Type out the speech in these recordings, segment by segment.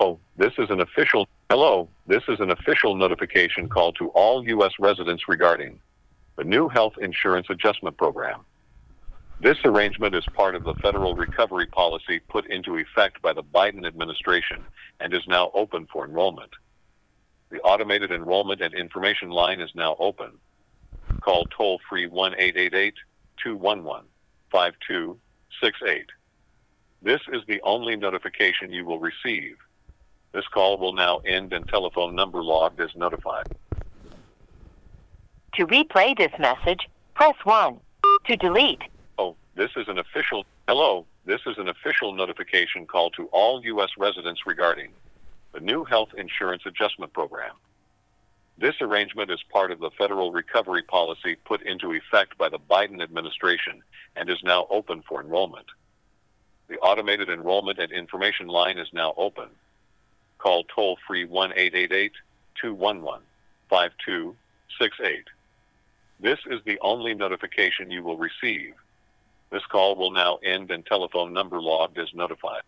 Oh, this is an official. Hello, this is an official notification call to all U.S. residents regarding the new health insurance adjustment program. This arrangement is part of the federal recovery policy put into effect by the Biden administration and is now open for enrollment. The automated enrollment and information line is now open. Call toll free 1 888 211 5268. This is the only notification you will receive. This call will now end and telephone number logged as notified. To replay this message, press 1. To delete, Oh, this is an official. Hello, this is an official notification call to all U.S. residents regarding the new health insurance adjustment program. This arrangement is part of the federal recovery policy put into effect by the Biden administration and is now open for enrollment. The automated enrollment and information line is now open. Call toll free 1 888 211 5268. This is the only notification you will receive. This call will now end and telephone number logged as notified.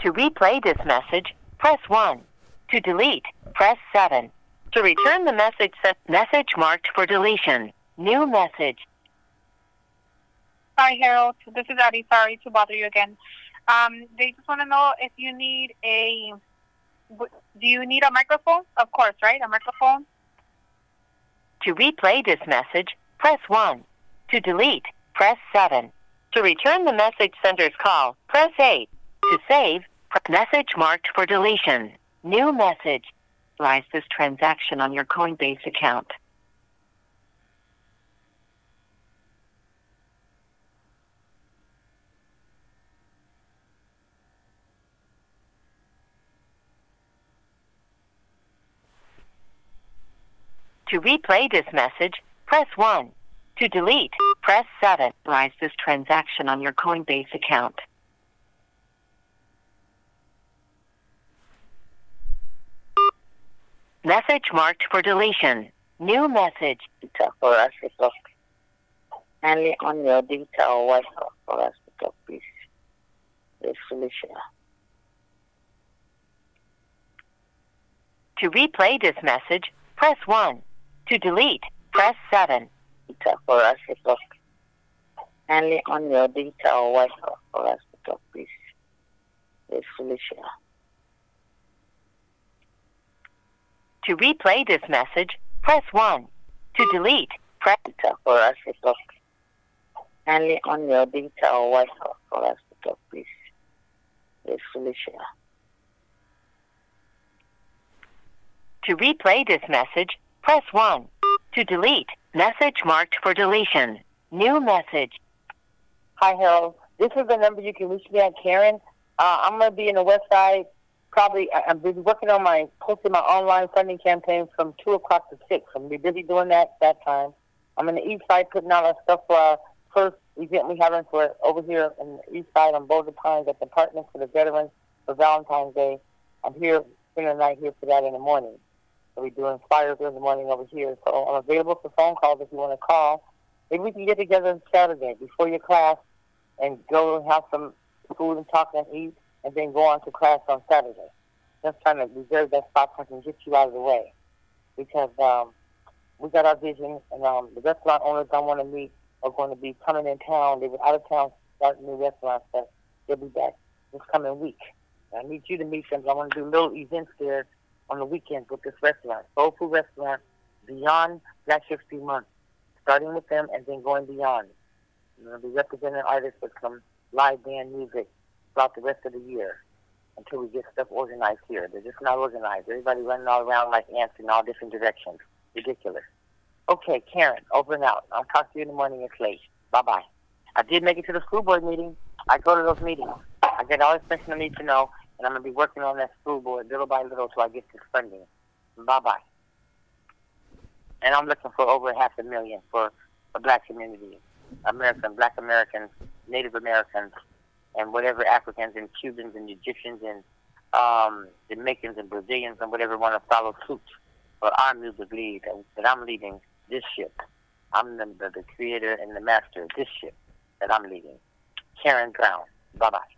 to replay this message, press 1. To delete, press 7. To return the message, message marked for deletion. New message. Hi, Harold. This is Addie. Sorry to bother you again. Um, they just want to know if you need a. Do you need a microphone? Of course, right? A microphone. To replay this message, press 1. To delete, press 7. To return the message sender's call, press 8. To save, message marked for deletion. New message. Rise this transaction on your Coinbase account. To replay this message, press 1. To delete, press 7. Rise this transaction on your Coinbase account. Message marked for deletion. New message. data for us to talk. Only on your data or Wi-Fi for us to talk, please. The solution. To replay this message, press 1. To delete, press 7. Data for us to talk. Only on your data or Wi-Fi for us to talk, please. The solution. To replay this message, press 1. To delete, press Data for us to talk. Only on your data or Wi-Fi for us to talk, please. The solution. To replay this message, press 1. To delete, message marked for deletion. New message. Hi, Harold. This is the number you can reach me at, Karen. Uh, I'm going to be in the West Side. Probably, I'm busy working on my posting my online funding campaign from two o'clock to six. I'm gonna be busy doing that that time. I'm in the East Side putting out our stuff for our first event we having for over here in the East Side on Boulder Pines at the Apartment for the Veterans for Valentine's Day. I'm here spending the night here for that in the morning. So we're doing flyers in the morning over here. So I'm available for phone calls if you want to call. Maybe we can get together on Saturday before your class and go and have some food and talk and eat, and then go on to class on Saturday. Just trying to reserve that spot so I can get you out of the way. Because um, we got our vision, and um, the restaurant owners I want to meet are going to be coming in town. They were out of town starting new restaurants, but they'll be back this coming week. I need you to meet them. I want to do little events there on the weekends with this restaurant, Soul Food Restaurant, beyond Black History Month, starting with them and then going beyond. I'm going to be representing artists with some live band music throughout the rest of the year until we get stuff organized here. They're just not organized. Everybody running all around like ants in all different directions. Ridiculous. Okay, Karen, over and out. I'll talk to you in the morning. It's late. Bye bye. I did make it to the school board meeting. I go to those meetings. I get all the information I need to know, and I'm going to be working on that school board little by little till I get this funding. Bye bye. And I'm looking for over half a million for a black community. American, black Americans, Native Americans, and whatever Africans and Cubans and Egyptians and um, Jamaicans and Brazilians and whatever want to follow suit for our music lead that I'm leading this ship. I'm the, the, the creator and the master of this ship that I'm leading. Karen Brown. Bye bye.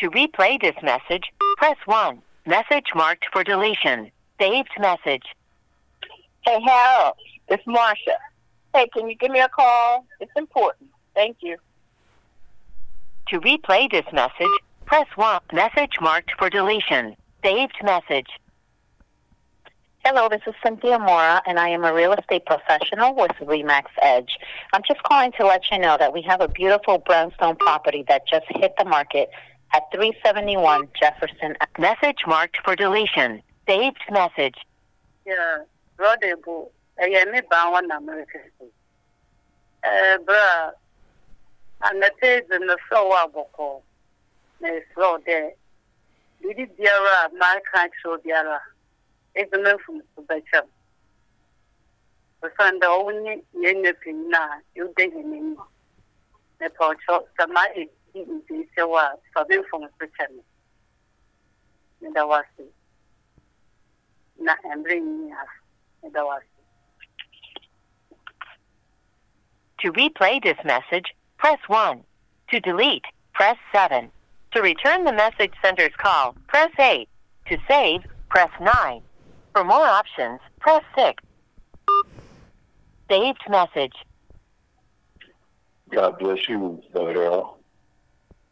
To replay this message, press 1. Message marked for deletion. Saved message. Hey, Harold, it's Marcia. Hey, can you give me a call? It's important. Thank you. To replay this message, press 1. Message marked for deletion. Saved message. Hello, this is Cynthia Mora, and I am a real estate professional with Remax Edge. I'm just calling to let you know that we have a beautiful brownstone property that just hit the market at 371 Jefferson. Message marked for deletion. Saved message. Yeah, brother, boo. Hey, me ban American. Eh, bruh. And the page in the floor of Boko. Me slow there. Did it biara, my can't show biara. It's a man from Subacham. Osanda only yenye pina, you dig in me. Me pocho, sama e di di sewa, sabi from Subacham. Me da wasi. Na embre ni as. Me da wasi. To replay this message, press 1. To delete, press 7. To return the message sender's call, press 8. To save, press 9. For more options, press 6. Saved message. God bless you, Brother Earl.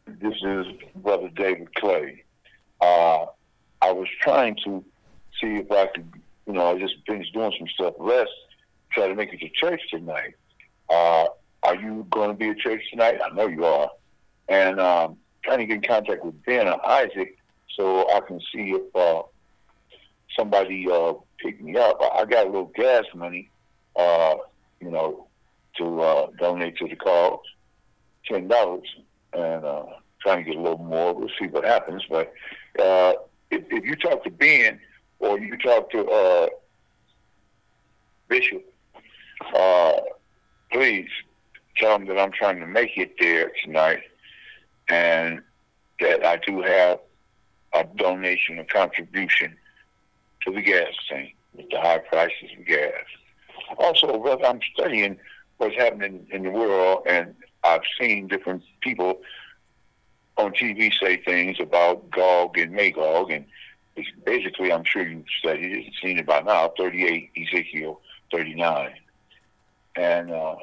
This is Brother David Clay. Uh, I was trying to see if I could, you know, I just finished doing some stuff, rest, try to make it to church tonight. Uh, are you going to be at church tonight? I know you are. And um, trying to get in contact with Ben or Isaac so I can see if uh, somebody uh, pick me up. I I got a little gas money, uh, you know, to uh, donate to the cause, ten dollars, and uh, trying to get a little more. We'll see what happens. But uh, if, if you talk to Ben or you talk to uh, Bishop, uh, please tell him that I'm trying to make it there tonight, and that I do have a donation, a contribution to the gas tank with the high prices of gas. Also, brother, I'm studying what's happening in the world, and I've seen different people on TV say things about Gog and Magog, and it's basically, I'm sure you've it seen it by now, 38 Ezekiel 39. And uh,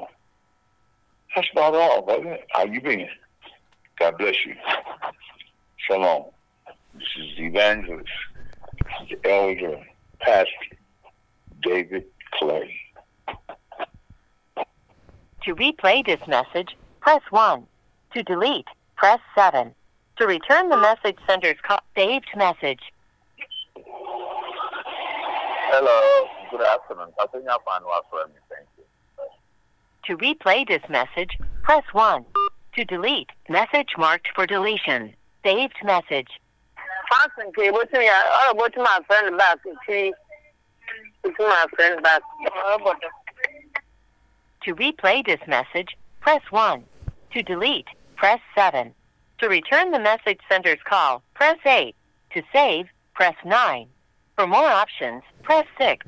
that's about all, brother. How you been? God bless you. Shalom. This is the evangelist, the elder, pastor, David Clay. To replay this message, press 1. To delete, press 7. To return the message sender's call, saved message. Hello. Good afternoon. I think I found what for me. Thank you. To replay this message, press 1. To delete, message marked for deletion. Saved message. Fasten ke wetin ya ọ bụ my friend back ti to my friend back. To replay this message, press 1. To delete, press 7. To return the message sender's call, press 8. To save, press 9. For more options, press 6.